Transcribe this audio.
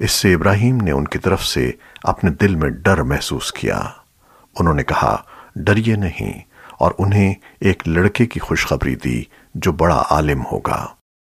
اس سے ابراہیم نے ان کی طرف سے اپنے دل میں ڈر محسوس کیا۔ انہوں نے کہا، ڈریے نہیں، اور انہیں ایک لڑکے کی خوشخبری دی جو بڑا عالم ہوگا۔